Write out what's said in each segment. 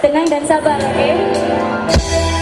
tenang dan sabar oke okay?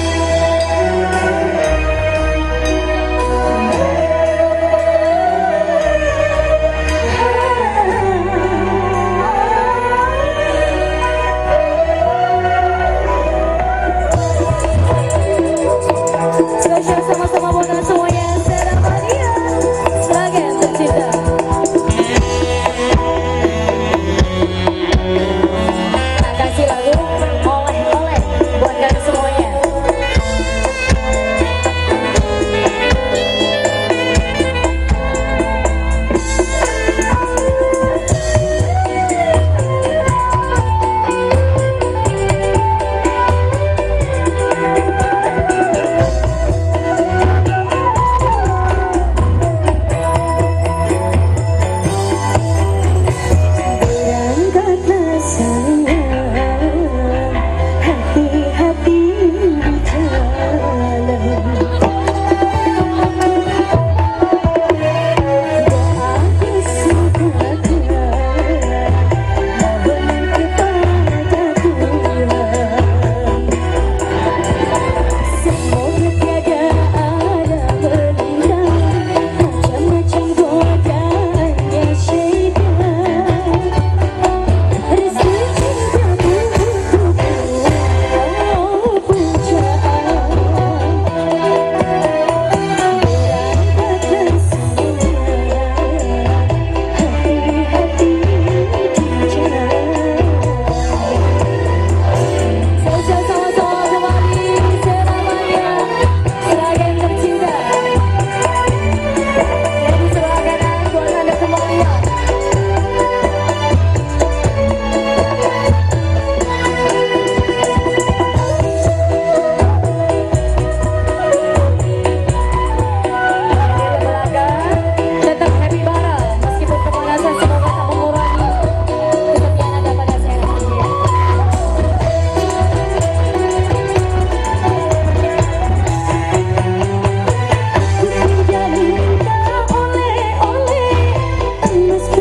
I must